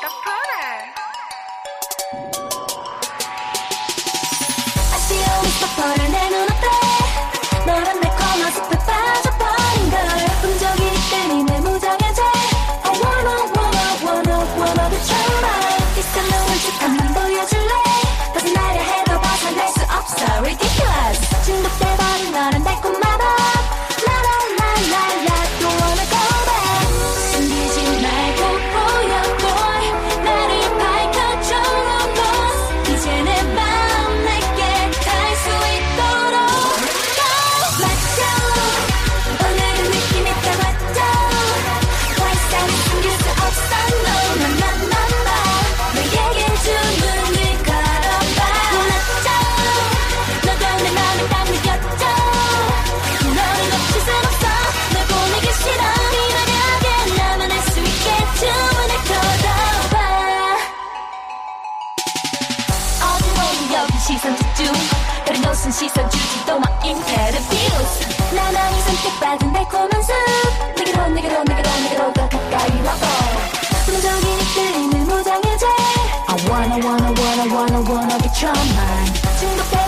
the brother. 시선 집중. 다른 것은 시선 주지도 마인 캐르피우스 나만이 선택받은 달콤한 숲. 내게로 내게로 내게로 내게로 더 가까이 와봐. 무적인 이끌림을 무장해제 I wanna wanna wanna wanna wanna be your man 중독돼